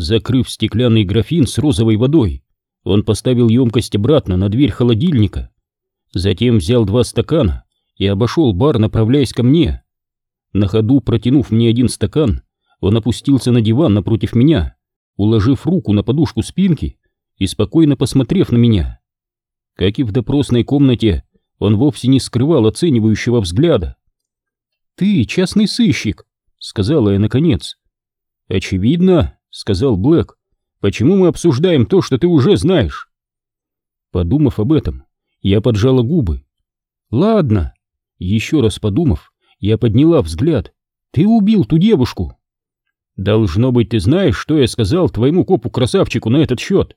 Закрыв стеклянный графин с розовой водой, он поставил емкость обратно на дверь холодильника. Затем взял два стакана и обошел бар, направляясь ко мне. На ходу, протянув мне один стакан, он опустился на диван напротив меня, уложив руку на подушку спинки и спокойно посмотрев на меня. Как и в допросной комнате, он вовсе не скрывал оценивающего взгляда. «Ты частный сыщик», — сказала я наконец. «Очевидно», — сказал Блэк, — «почему мы обсуждаем то, что ты уже знаешь?» Подумав об этом, я поджала губы. «Ладно». Еще раз подумав, я подняла взгляд. «Ты убил ту девушку». «Должно быть, ты знаешь, что я сказал твоему копу-красавчику на этот счет?»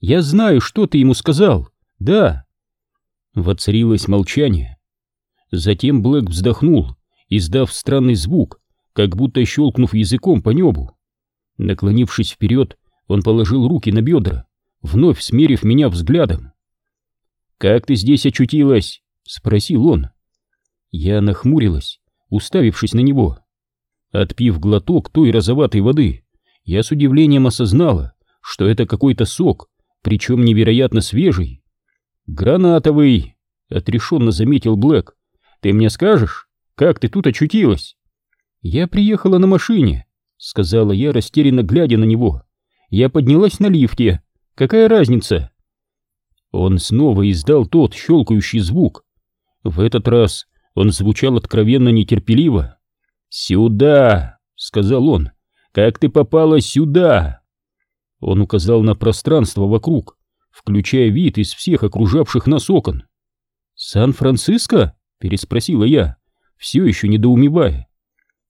«Я знаю, что ты ему сказал. Да». Воцарилось молчание. Затем Блэк вздохнул, издав странный звук, как будто щелкнув языком по небу. Наклонившись вперед, он положил руки на бедра, вновь смерив меня взглядом. «Как ты здесь очутилась?» — спросил он. Я нахмурилась, уставившись на него. Отпив глоток той розоватой воды, я с удивлением осознала, что это какой-то сок, причем невероятно свежий. «Гранатовый!» — отрешенно заметил Блэк. «Ты мне скажешь, как ты тут очутилась?» «Я приехала на машине», — сказала я, растерянно глядя на него. «Я поднялась на лифте. Какая разница?» Он снова издал тот щелкающий звук. В этот раз он звучал откровенно нетерпеливо. «Сюда!» — сказал он. «Как ты попала сюда?» Он указал на пространство вокруг, включая вид из всех окружавших нас окон. «Сан-Франциско?» — переспросила я, все еще недоумевая.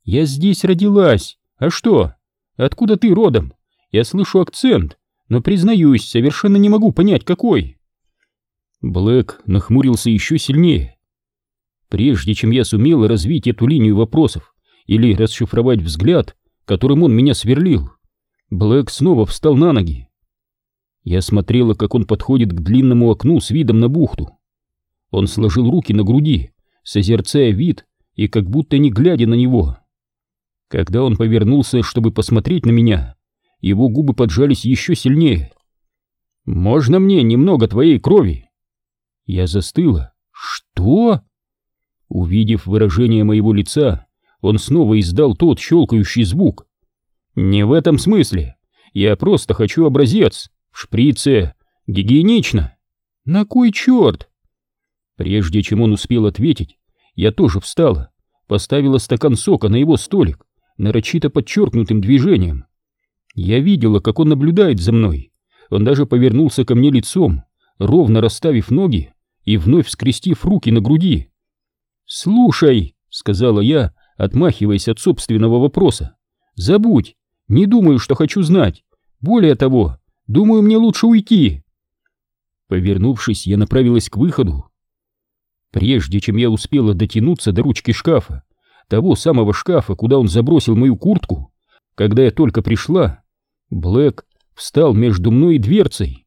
«Я здесь родилась. А что? Откуда ты родом? Я слышу акцент, но, признаюсь, совершенно не могу понять, какой». Блэк нахмурился еще сильнее. Прежде чем я сумел развить эту линию вопросов или расшифровать взгляд, которым он меня сверлил, Блэк снова встал на ноги. Я смотрела, как он подходит к длинному окну с видом на бухту. Он сложил руки на груди, созерцая вид и как будто не глядя на него. Когда он повернулся, чтобы посмотреть на меня, его губы поджались еще сильнее. «Можно мне немного твоей крови?» Я застыла. «Что?» Увидев выражение моего лица, он снова издал тот щелкающий звук. «Не в этом смысле. Я просто хочу образец. В шприце. Гигиенично. На кой черт?» Прежде чем он успел ответить, я тоже встала, поставила стакан сока на его столик, нарочито подчеркнутым движением. Я видела, как он наблюдает за мной. Он даже повернулся ко мне лицом, ровно расставив ноги и вновь скрестив руки на груди. «Слушай», — сказала я, отмахиваясь от собственного вопроса, — «забудь, не думаю, что хочу знать. Более того, думаю, мне лучше уйти». Повернувшись, я направилась к выходу. Прежде чем я успела дотянуться до ручки шкафа, того самого шкафа, куда он забросил мою куртку, когда я только пришла, Блэк встал между мной и дверцей.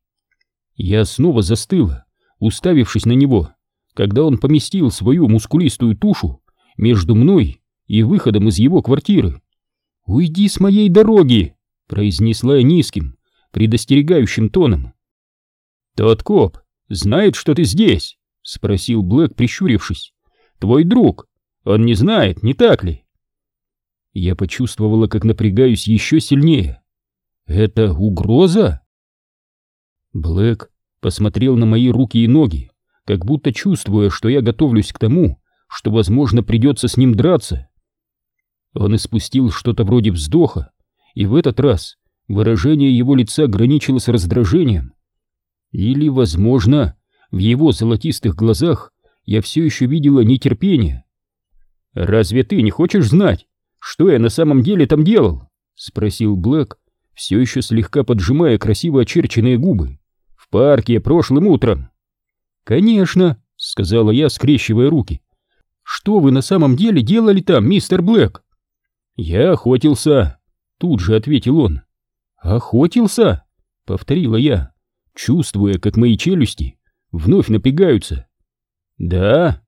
Я снова застыла, уставившись на него, когда он поместил свою мускулистую тушу между мной и выходом из его квартиры. «Уйди с моей дороги!» — произнесла я низким, предостерегающим тоном. «Тот коп знает, что ты здесь?» — спросил Блэк, прищурившись. «Твой друг. Он не знает, не так ли?» Я почувствовала, как напрягаюсь еще сильнее. «Это угроза?» Блэк посмотрел на мои руки и ноги, как будто чувствуя, что я готовлюсь к тому, что, возможно, придется с ним драться. Он испустил что-то вроде вздоха, и в этот раз выражение его лица граничило с раздражением. Или, возможно, в его золотистых глазах я все еще видела нетерпение. «Разве ты не хочешь знать, что я на самом деле там делал?» — спросил Блэк, все еще слегка поджимая красиво очерченные губы парке прошлым утром. Конечно, сказала я, скрещивая руки. Что вы на самом деле делали там, мистер Блэк? Я охотился, тут же ответил он. Охотился? повторила я, чувствуя, как мои челюсти вновь напрягаются. Да,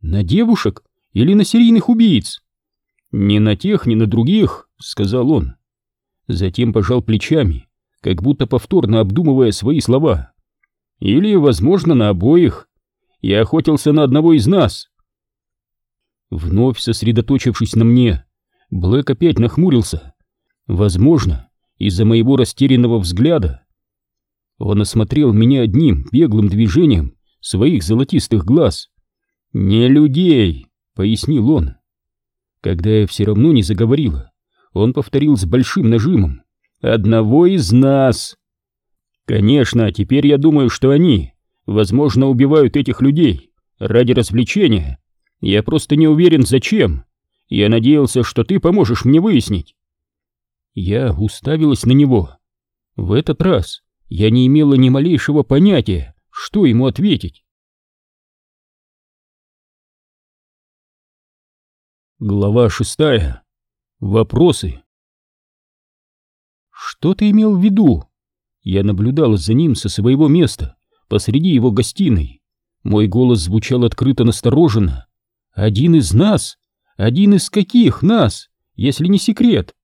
на девушек или на серийных убийц? Ни на тех, ни на других, сказал он. Затем пожал плечами, как будто повторно обдумывая свои слова. Или, возможно, на обоих. Я охотился на одного из нас. Вновь сосредоточившись на мне, Блэк опять нахмурился. Возможно, из-за моего растерянного взгляда. Он осмотрел меня одним беглым движением своих золотистых глаз. «Не людей!» — пояснил он. Когда я все равно не заговорила, он повторил с большим нажимом. «Одного из нас!» «Конечно, теперь я думаю, что они, возможно, убивают этих людей ради развлечения. Я просто не уверен, зачем. Я надеялся, что ты поможешь мне выяснить». Я уставилась на него. В этот раз я не имела ни малейшего понятия, что ему ответить. Глава шестая. Вопросы. Что ты имел в виду? Я наблюдал за ним со своего места, посреди его гостиной. Мой голос звучал открыто настороженно. Один из нас? Один из каких нас, если не секрет?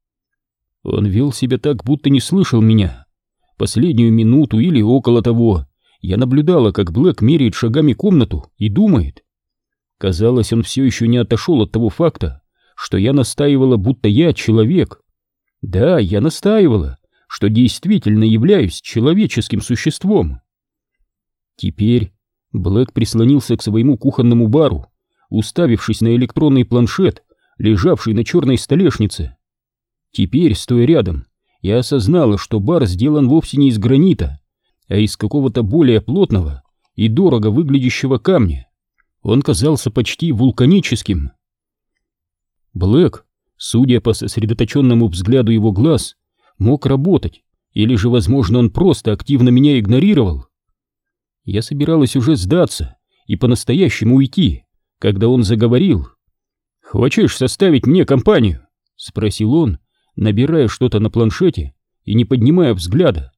Он вел себя так, будто не слышал меня. Последнюю минуту или около того я наблюдала, как Блэк меряет шагами комнату и думает. Казалось, он все еще не отошел от того факта, что я настаивала, будто я человек. Да, я настаивала, что действительно являюсь человеческим существом. Теперь Блэк прислонился к своему кухонному бару, уставившись на электронный планшет, лежавший на черной столешнице. Теперь, стоя рядом, я осознала, что бар сделан вовсе не из гранита, а из какого-то более плотного и дорого выглядящего камня. Он казался почти вулканическим. Блэк, судя по сосредоточенному взгляду его глаз, мог работать, или же, возможно, он просто активно меня игнорировал. Я собиралась уже сдаться и по-настоящему уйти, когда он заговорил. «Хочешь составить мне компанию?» — спросил он, набирая что-то на планшете и не поднимая взгляда.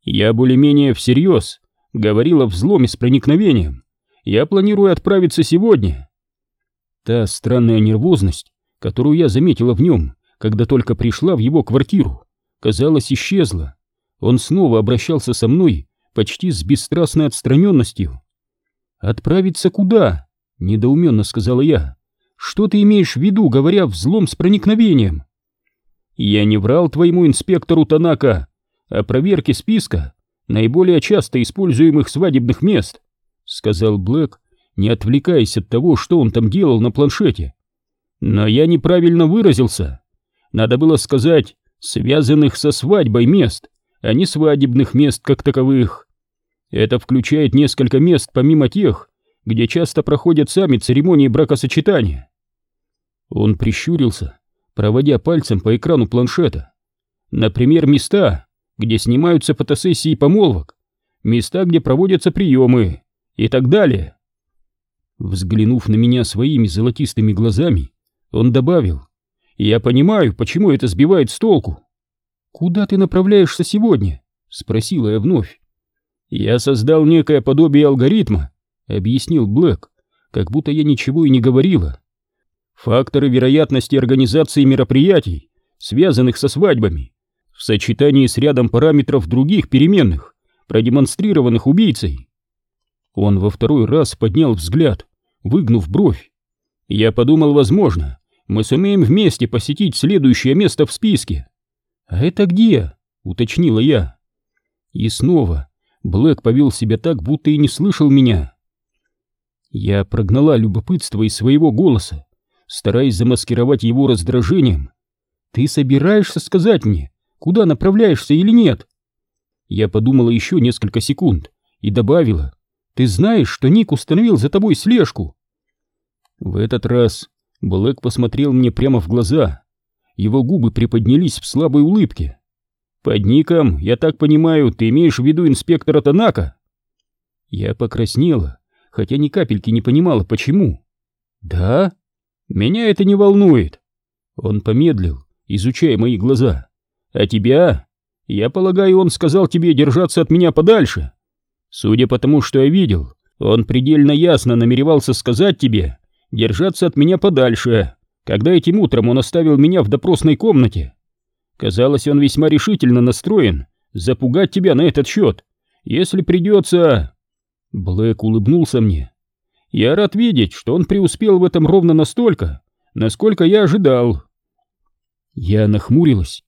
«Я более-менее всерьез говорил о взломе с проникновением. Я планирую отправиться сегодня». Та странная нервозность, которую я заметила в нем, когда только пришла в его квартиру, казалось, исчезла. Он снова обращался со мной почти с бесстрастной отстраненностью. «Отправиться куда?» — недоуменно сказала я. «Что ты имеешь в виду, говоря взлом с проникновением?» «Я не врал твоему инспектору Танака о проверке списка наиболее часто используемых свадебных мест», — сказал Блэк, не отвлекаясь от того, что он там делал на планшете. Но я неправильно выразился. Надо было сказать «связанных со свадьбой мест», а не свадебных мест как таковых. Это включает несколько мест помимо тех, где часто проходят сами церемонии бракосочетания. Он прищурился, проводя пальцем по экрану планшета. Например, места, где снимаются фотосессии помолвок, места, где проводятся приемы и так далее. Взглянув на меня своими золотистыми глазами, он добавил, «Я понимаю, почему это сбивает с толку». «Куда ты направляешься сегодня?» — спросила я вновь. «Я создал некое подобие алгоритма», — объяснил Блэк, как будто я ничего и не говорила. «Факторы вероятности организации мероприятий, связанных со свадьбами, в сочетании с рядом параметров других переменных, продемонстрированных убийцей». Он во второй раз поднял взгляд, выгнув бровь. «Я подумал, возможно, мы сумеем вместе посетить следующее место в списке. А это где? уточнила я. И снова Блэк повел себя так, будто и не слышал меня. Я прогнала любопытство из своего голоса, стараясь замаскировать его раздражением. Ты собираешься сказать мне, куда направляешься или нет? Я подумала еще несколько секунд и добавила, ты знаешь, что Ник установил за тобой слежку? В этот раз Блэк посмотрел мне прямо в глаза. Его губы приподнялись в слабой улыбке. «Под ником, я так понимаю, ты имеешь в виду инспектора Танака?» Я покраснела, хотя ни капельки не понимала, почему. «Да? Меня это не волнует». Он помедлил, изучая мои глаза. «А тебя? Я полагаю, он сказал тебе держаться от меня подальше. Судя по тому, что я видел, он предельно ясно намеревался сказать тебе, держаться от меня подальше, когда этим утром он оставил меня в допросной комнате. Казалось, он весьма решительно настроен запугать тебя на этот счет. Если придется...» Блэк улыбнулся мне. «Я рад видеть, что он преуспел в этом ровно настолько, насколько я ожидал». Я нахмурилась.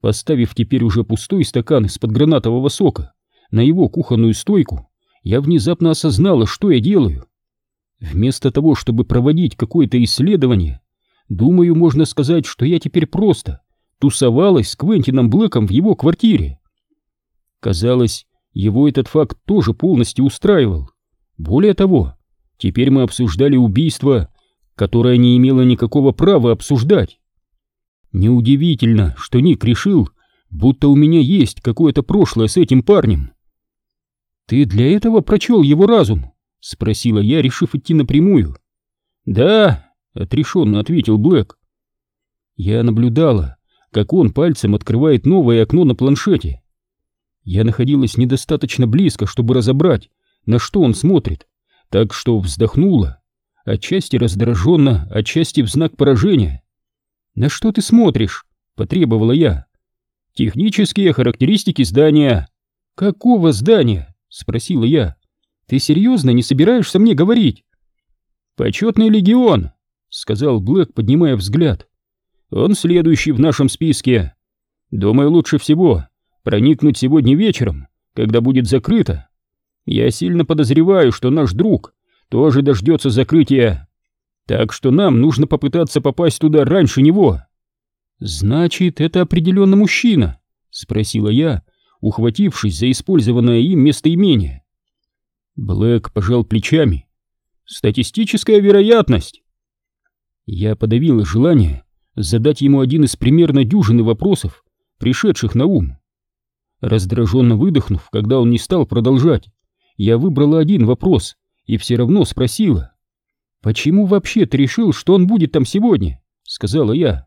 Поставив теперь уже пустой стакан из-под гранатового сока на его кухонную стойку, я внезапно осознала, что я делаю. Вместо того, чтобы проводить какое-то исследование, думаю, можно сказать, что я теперь просто тусовалась с Квентином Блэком в его квартире. Казалось, его этот факт тоже полностью устраивал. Более того, теперь мы обсуждали убийство, которое не имело никакого права обсуждать. Неудивительно, что Ник решил, будто у меня есть какое-то прошлое с этим парнем. «Ты для этого прочел его разум?» — спросила я, решив идти напрямую. «Да», — отрешенно ответил Блэк. Я наблюдала, как он пальцем открывает новое окно на планшете. Я находилась недостаточно близко, чтобы разобрать, на что он смотрит, так что вздохнула, отчасти раздраженно, отчасти в знак поражения. «На что ты смотришь?» — потребовала я. «Технические характеристики здания». «Какого здания?» — спросила я. «Ты серьезно не собираешься мне говорить?» «Почетный легион», — сказал Блэк, поднимая взгляд. «Он следующий в нашем списке. Думаю, лучше всего проникнуть сегодня вечером, когда будет закрыто. Я сильно подозреваю, что наш друг тоже дождется закрытия, так что нам нужно попытаться попасть туда раньше него». «Значит, это определенно мужчина?» — спросила я, ухватившись за использованное им местоимение. Блэк пожал плечами. «Статистическая вероятность!» Я подавил желание задать ему один из примерно дюжины вопросов, пришедших на ум. Раздраженно выдохнув, когда он не стал продолжать, я выбрала один вопрос и все равно спросила. «Почему вообще ты решил, что он будет там сегодня?» — сказала я.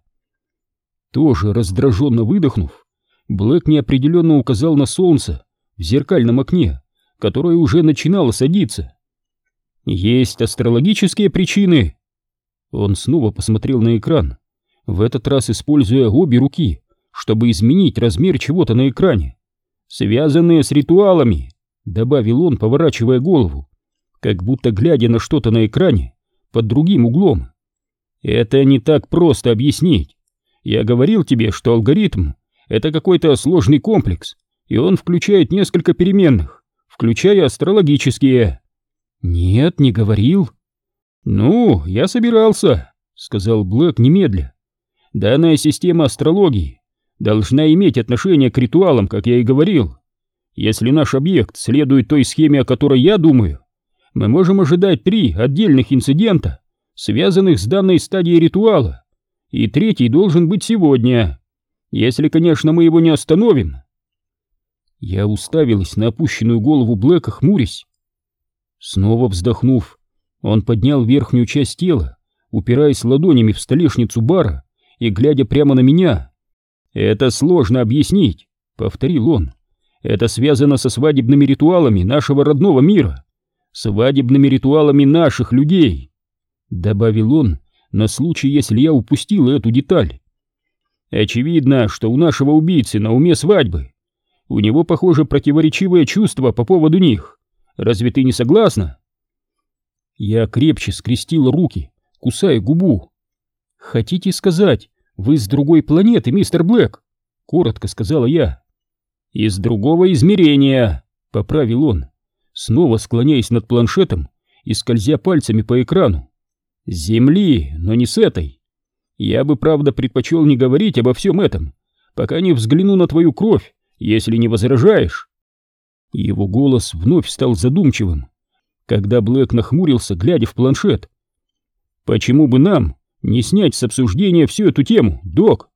Тоже раздраженно выдохнув, Блэк неопределенно указал на солнце в зеркальном окне, которое уже начинало садиться. «Есть астрологические причины!» Он снова посмотрел на экран, в этот раз используя обе руки, чтобы изменить размер чего-то на экране. «Связанные с ритуалами!» — добавил он, поворачивая голову, как будто глядя на что-то на экране под другим углом. «Это не так просто объяснить. Я говорил тебе, что алгоритм это какой-то сложный комплекс, и он включает несколько переменных, включая астрологические. Нет, не говорил. Ну, я собирался, сказал Блэк немедля. Данная система астрологии должна иметь отношение к ритуалам, как я и говорил. Если наш объект следует той схеме, о которой я думаю, мы можем ожидать три отдельных инцидента, связанных с данной стадией ритуала, и третий должен быть сегодня. Если, конечно, мы его не остановим. Я уставилась на опущенную голову Блэка, хмурясь. Снова вздохнув, он поднял верхнюю часть тела, упираясь ладонями в столешницу бара и глядя прямо на меня. «Это сложно объяснить», — повторил он. «Это связано со свадебными ритуалами нашего родного мира, свадебными ритуалами наших людей», — добавил он на случай, если я упустил эту деталь. Очевидно, что у нашего убийцы на уме свадьбы. У него, похоже, противоречивые чувства по поводу них. Разве ты не согласна? Я крепче скрестил руки, кусая губу. Хотите сказать, вы с другой планеты, мистер Блэк? Коротко сказала я. Из другого измерения, поправил он, снова склоняясь над планшетом и скользя пальцами по экрану. Земли, но не с этой. Я бы, правда, предпочел не говорить обо всем этом, пока не взгляну на твою кровь, если не возражаешь. Его голос вновь стал задумчивым, когда Блэк нахмурился, глядя в планшет. Почему бы нам не снять с обсуждения всю эту тему, док?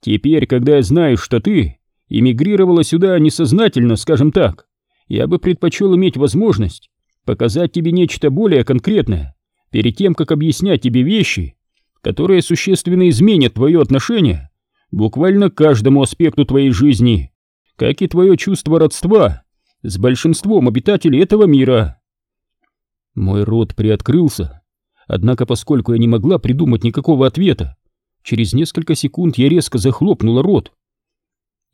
Теперь, когда я знаю, что ты эмигрировала сюда несознательно, скажем так, я бы предпочел иметь возможность показать тебе нечто более конкретное перед тем, как объяснять тебе вещи, которые существенно изменят твое отношение буквально к каждому аспекту твоей жизни, как и твое чувство родства с большинством обитателей этого мира. Мой рот приоткрылся, однако поскольку я не могла придумать никакого ответа, Через несколько секунд я резко захлопнула рот.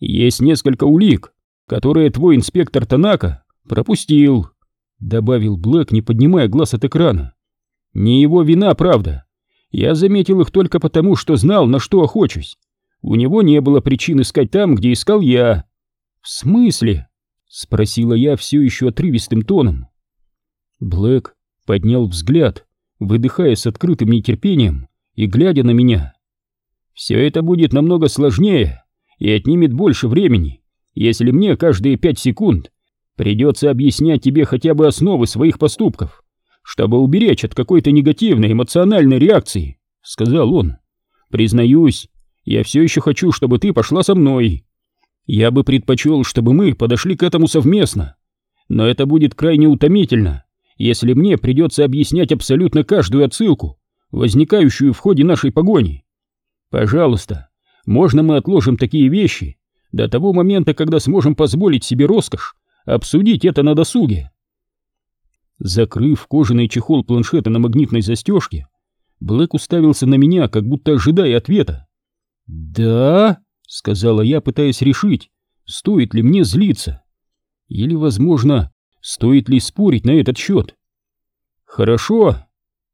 «Есть несколько улик, которые твой инспектор Танака пропустил», — добавил Блэк, не поднимая глаз от экрана. «Не его вина, правда. Я заметил их только потому, что знал, на что охочусь. У него не было причин искать там, где искал я». «В смысле?» — спросила я все еще отрывистым тоном. Блэк поднял взгляд, выдыхая с открытым нетерпением и глядя на меня. «Все это будет намного сложнее и отнимет больше времени, если мне каждые пять секунд придется объяснять тебе хотя бы основы своих поступков, чтобы уберечь от какой-то негативной эмоциональной реакции», — сказал он. «Признаюсь, я все еще хочу, чтобы ты пошла со мной. Я бы предпочел, чтобы мы подошли к этому совместно, но это будет крайне утомительно» если мне придется объяснять абсолютно каждую отсылку, возникающую в ходе нашей погони. Пожалуйста, можно мы отложим такие вещи до того момента, когда сможем позволить себе роскошь обсудить это на досуге. Закрыв кожаный чехол планшета на магнитной застежке, Блэк уставился на меня, как будто ожидая ответа. «Да?» — сказала я, пытаясь решить, стоит ли мне злиться. Или, возможно, Стоит ли спорить на этот счет? Хорошо.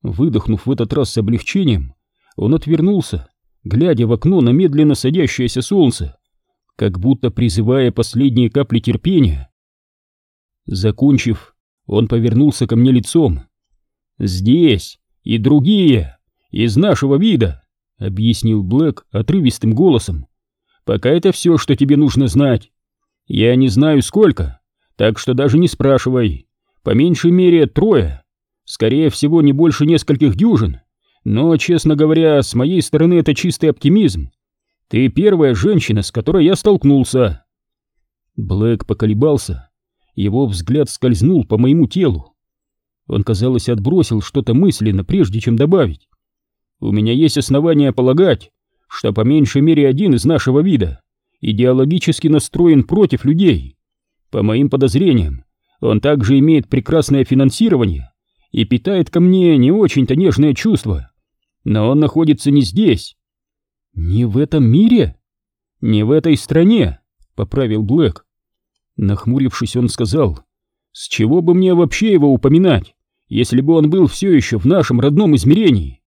Выдохнув в этот раз с облегчением, он отвернулся, глядя в окно на медленно садящееся солнце, как будто призывая последние капли терпения. Закончив, он повернулся ко мне лицом. «Здесь и другие, из нашего вида», — объяснил Блэк отрывистым голосом. «Пока это все, что тебе нужно знать. Я не знаю сколько, так что даже не спрашивай. По меньшей мере трое. Скорее всего, не больше нескольких дюжин. Но, честно говоря, с моей стороны это чистый оптимизм. Ты первая женщина, с которой я столкнулся. Блэк поколебался. Его взгляд скользнул по моему телу. Он, казалось, отбросил что-то мысленно, прежде чем добавить. У меня есть основания полагать, что по меньшей мере один из нашего вида идеологически настроен против людей. По моим подозрениям, он также имеет прекрасное финансирование и питает ко мне не очень-то нежное чувство. Но он находится не здесь. Не в этом мире? Не в этой стране, поправил Блэк. Нахмурившись, он сказал, с чего бы мне вообще его упоминать, если бы он был все еще в нашем родном измерении?